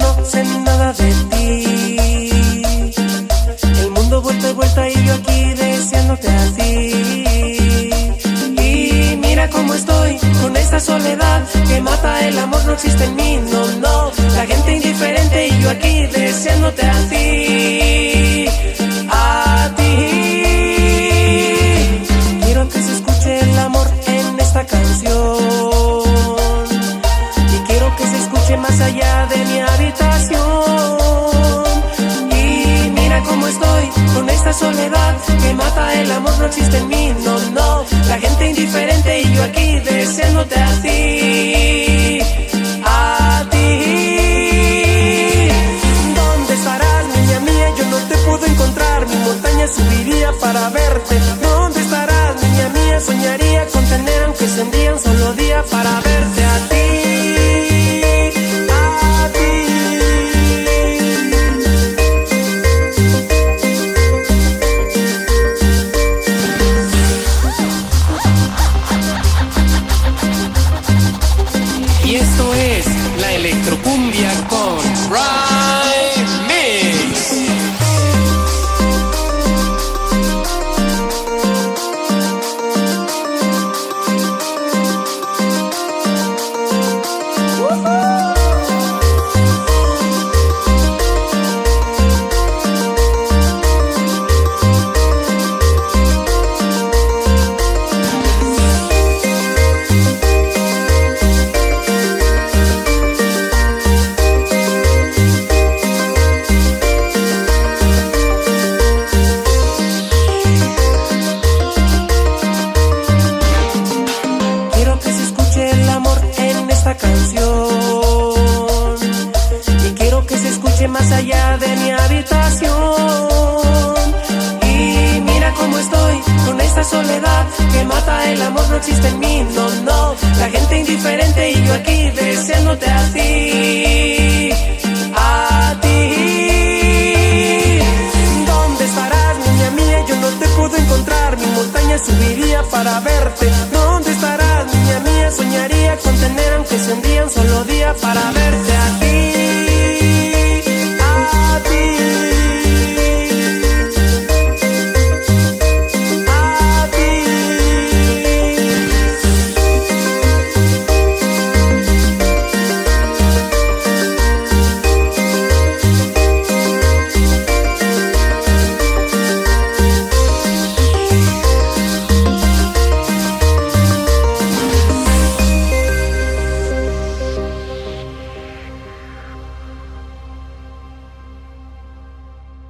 no sé nada de ti. El mundo vuelta y vuelta y yo aquí deseándote a ti. Y mira cómo estoy con esta soledad que mata el amor, no existe en mí, soledad que mata el amor, no existe en mí, no, no. La gente indiferente y yo aquí deseándote a ti. A ti. ¿Dónde estarás, niña mía? Yo no te puedo encontrar. Mi montaña subiría para verte. ¿Dónde estarás, niña mía? Soñaría con tener, aunque sea un solo día para verte más allá de mi habitación. Y mira cómo estoy con esta soledad que mata el amor, no existe en mí, no, no. La gente indiferente y yo aquí deseándote a ti. A ti. ¿Dónde estarás, niña mía? Yo no te puedo encontrar. Mi montaña subiría para verte. ¿Dónde estarás, niña mía? Soñaría con tener, aunque sea un día, un solo día para verte.